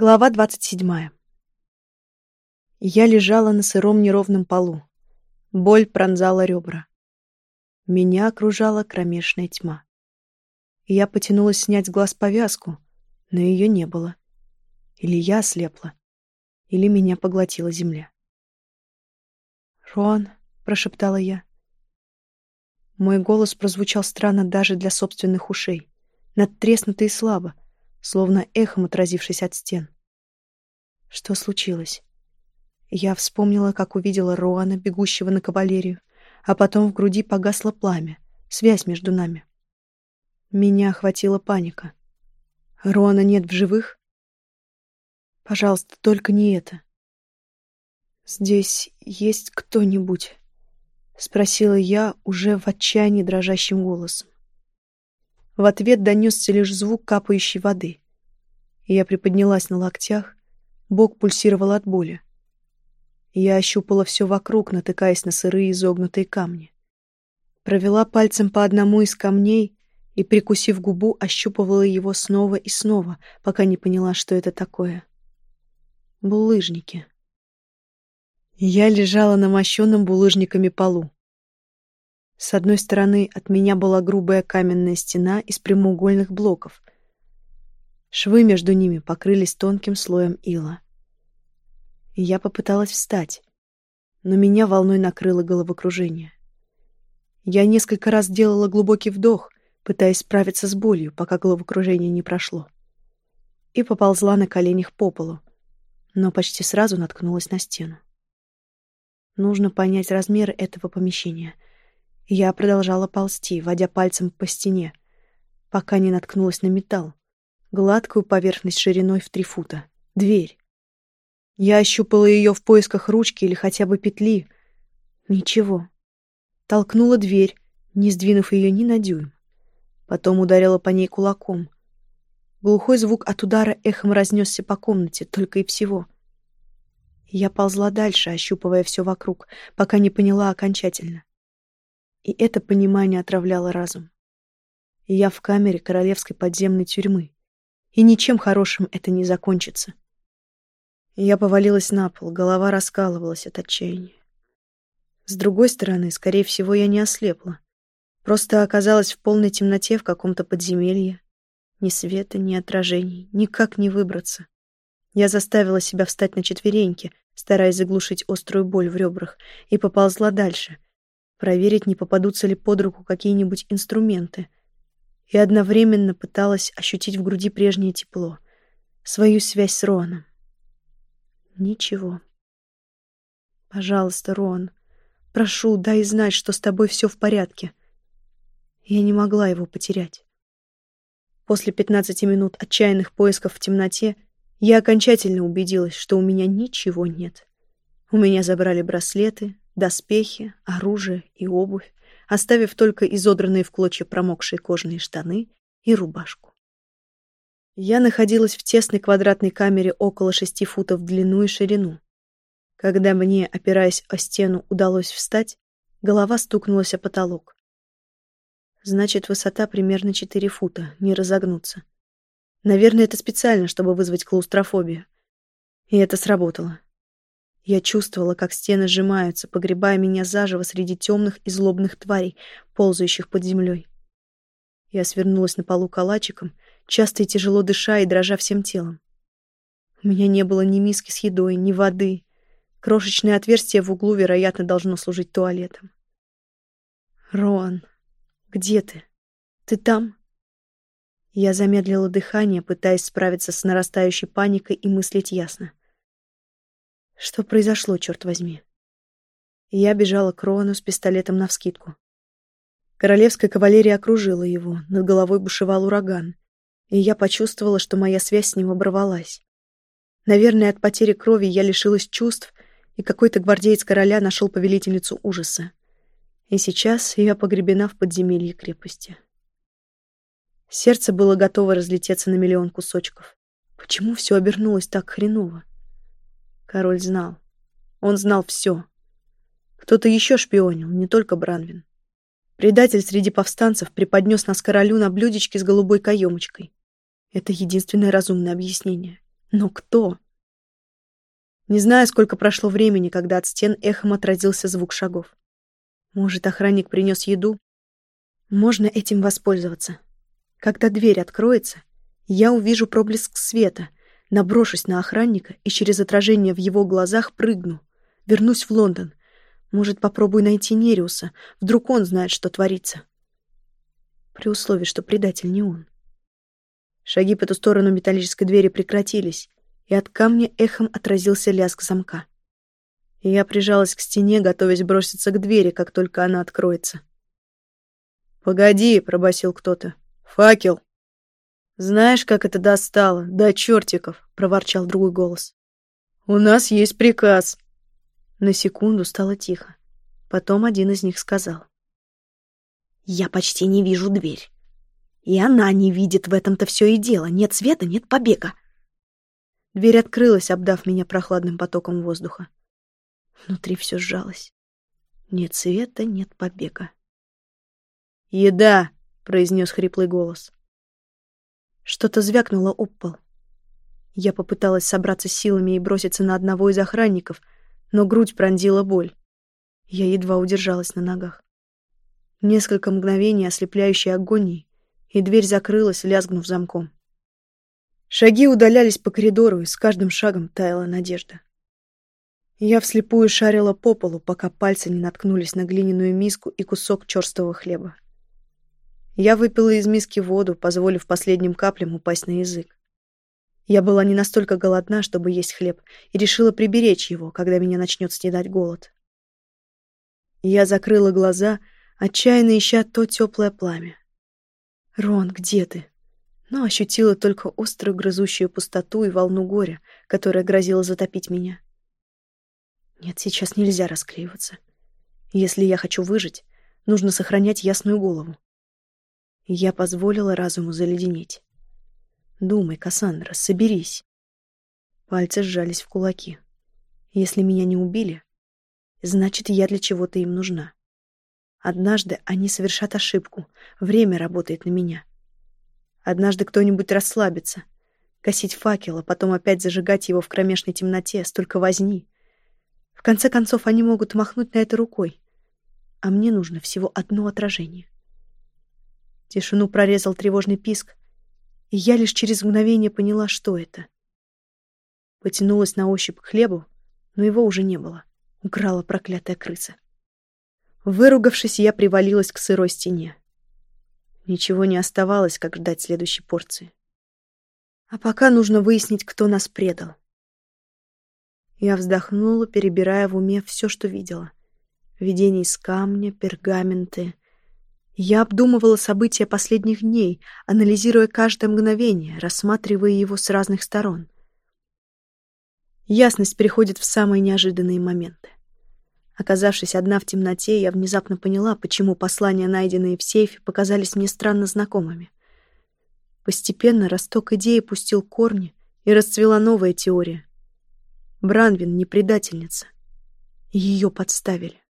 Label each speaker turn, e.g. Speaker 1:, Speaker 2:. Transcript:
Speaker 1: Глава двадцать седьмая. Я лежала на сыром неровном полу. Боль пронзала ребра. Меня окружала кромешная тьма. Я потянулась снять с глаз повязку, но ее не было. Или я ослепла, или меня поглотила земля. «Рон», — прошептала я. Мой голос прозвучал странно даже для собственных ушей, надтреснутый и слабо, словно эхом отразившись от стен. Что случилось? Я вспомнила, как увидела Роана, бегущего на кавалерию, а потом в груди погасло пламя, связь между нами. Меня охватила паника. Роана нет в живых? Пожалуйста, только не это. «Здесь есть кто-нибудь?» — спросила я уже в отчаянии дрожащим голосом. В ответ донесся лишь звук капающей воды. Я приподнялась на локтях, бок пульсировал от боли. Я ощупала все вокруг, натыкаясь на сырые изогнутые камни. Провела пальцем по одному из камней и, прикусив губу, ощупывала его снова и снова, пока не поняла, что это такое. Булыжники. Я лежала на мощенном булыжниками полу. С одной стороны от меня была грубая каменная стена из прямоугольных блоков. Швы между ними покрылись тонким слоем ила. Я попыталась встать, но меня волной накрыло головокружение. Я несколько раз делала глубокий вдох, пытаясь справиться с болью, пока головокружение не прошло. И поползла на коленях по полу, но почти сразу наткнулась на стену. Нужно понять размеры этого помещения — я продолжала ползти, водя пальцем по стене, пока не наткнулась на металл. Гладкую поверхность шириной в три фута. Дверь. Я ощупала ее в поисках ручки или хотя бы петли. Ничего. Толкнула дверь, не сдвинув ее ни на дюйм. Потом ударила по ней кулаком. Глухой звук от удара эхом разнесся по комнате, только и всего. Я ползла дальше, ощупывая все вокруг, пока не поняла окончательно. И это понимание отравляло разум. Я в камере королевской подземной тюрьмы. И ничем хорошим это не закончится. Я повалилась на пол, голова раскалывалась от отчаяния. С другой стороны, скорее всего, я не ослепла. Просто оказалась в полной темноте в каком-то подземелье. Ни света, ни отражений, никак не выбраться. Я заставила себя встать на четвереньки, стараясь заглушить острую боль в ребрах, и поползла дальше — проверить, не попадутся ли под руку какие-нибудь инструменты, и одновременно пыталась ощутить в груди прежнее тепло, свою связь с Роаном. Ничего. Пожалуйста, Роан, прошу, дай знать, что с тобой все в порядке. Я не могла его потерять. После пятнадцати минут отчаянных поисков в темноте я окончательно убедилась, что у меня ничего нет. У меня забрали браслеты, доспехи, оружие и обувь, оставив только изодранные в клочья промокшие кожаные штаны и рубашку. Я находилась в тесной квадратной камере около шести футов в длину и ширину. Когда мне, опираясь о стену, удалось встать, голова стукнулась о потолок. Значит, высота примерно четыре фута, не разогнуться. Наверное, это специально, чтобы вызвать клаустрофобию. И это сработало. Я чувствовала, как стены сжимаются, погребая меня заживо среди темных и злобных тварей, ползающих под землей. Я свернулась на полу калачиком, часто и тяжело дыша и дрожа всем телом. У меня не было ни миски с едой, ни воды. Крошечное отверстие в углу, вероятно, должно служить туалетом. «Роан, где ты? Ты там?» Я замедлила дыхание, пытаясь справиться с нарастающей паникой и мыслить ясно. Что произошло, черт возьми? Я бежала к Роану с пистолетом навскидку. Королевская кавалерия окружила его, над головой бушевал ураган, и я почувствовала, что моя связь с ним оборвалась. Наверное, от потери крови я лишилась чувств, и какой-то гвардеец короля нашел повелительницу ужаса. И сейчас я погребена в подземелье крепости. Сердце было готово разлететься на миллион кусочков. Почему все обернулось так хреново? Король знал. Он знал все. Кто-то еще шпионил, не только Бранвин. Предатель среди повстанцев преподнес нас королю на блюдечке с голубой каемочкой. Это единственное разумное объяснение. Но кто? Не знаю, сколько прошло времени, когда от стен эхом отразился звук шагов. Может, охранник принес еду? Можно этим воспользоваться. Когда дверь откроется, я увижу проблеск света, наброшусь на охранника и через отражение в его глазах прыгну. Вернусь в Лондон. Может, попробую найти Нериуса. Вдруг он знает, что творится. При условии, что предатель не он. Шаги по ту сторону металлической двери прекратились, и от камня эхом отразился лязг замка. Я прижалась к стене, готовясь броситься к двери, как только она откроется. «Погоди», — пробасил кто-то. «Факел!» «Знаешь, как это достало? Да чертиков!» — проворчал другой голос. «У нас есть приказ!» На секунду стало тихо. Потом один из них сказал. «Я почти не вижу дверь. И она не видит, в этом-то все и дело. Нет света, нет побега». Дверь открылась, обдав меня прохладным потоком воздуха. Внутри все сжалось. Нет света, нет побега. «Еда!» — произнес хриплый голос. Что-то звякнуло об пол. Я попыталась собраться силами и броситься на одного из охранников, но грудь пронзила боль. Я едва удержалась на ногах. Несколько мгновений ослепляющей агонии, и дверь закрылась, лязгнув замком. Шаги удалялись по коридору, и с каждым шагом таяла надежда. Я вслепую шарила по полу, пока пальцы не наткнулись на глиняную миску и кусок черстого хлеба. Я выпила из миски воду, позволив последним каплям упасть на язык. Я была не настолько голодна, чтобы есть хлеб, и решила приберечь его, когда меня начнет снедать голод. Я закрыла глаза, отчаянно ища то теплое пламя. «Рон, где ты?» Но ощутила только острую грызущую пустоту и волну горя, которая грозила затопить меня. Нет, сейчас нельзя расклеиваться. Если я хочу выжить, нужно сохранять ясную голову. Я позволила разуму заледенеть. Думай, Кассандра, соберись. Пальцы сжались в кулаки. Если меня не убили, значит, я для чего-то им нужна. Однажды они совершат ошибку, время работает на меня. Однажды кто-нибудь расслабится. Косить факел, а потом опять зажигать его в кромешной темноте, столько возни. В конце концов, они могут махнуть на это рукой. А мне нужно всего одно отражение. Тишину прорезал тревожный писк, и я лишь через мгновение поняла, что это. Потянулась на ощупь к хлебу, но его уже не было. Украла проклятая крыса. Выругавшись, я привалилась к сырой стене. Ничего не оставалось, как ждать следующей порции. А пока нужно выяснить, кто нас предал. Я вздохнула, перебирая в уме все, что видела. Видение из камня, пергаменты, я обдумывала события последних дней, анализируя каждое мгновение, рассматривая его с разных сторон. Ясность приходит в самые неожиданные моменты. Оказавшись одна в темноте, я внезапно поняла, почему послания, найденные в сейфе, показались мне странно знакомыми. Постепенно росток идеи пустил корни, и расцвела новая теория. Бранвин не предательница. Ее подставили.